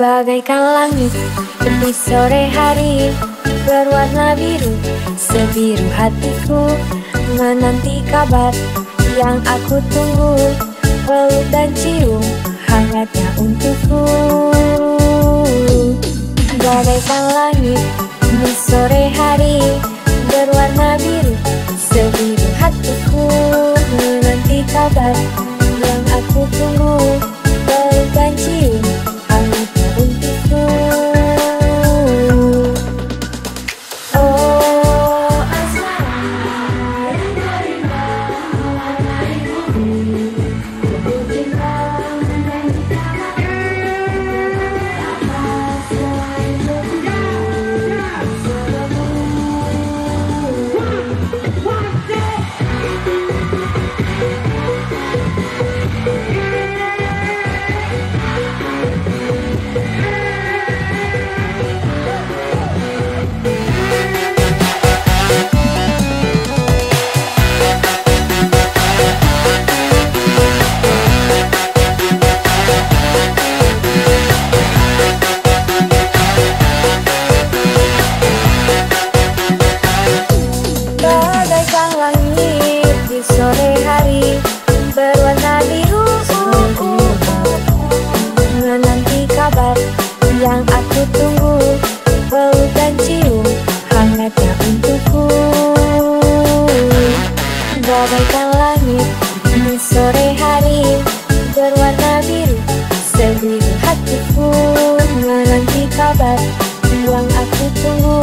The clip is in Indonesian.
Bagaikan langit di sore hari Berwarna biru Sebiru hatiku Menanti kabar yang aku tunggu. Peluk dan cium hangatnya untukku. Bagaikan langit di sore hari Berwarna biru Sebiru hatiku Menanti kabar sore hari Berwarna biru. Sebiru hatiku Menanti kabar. Yang aku tunggu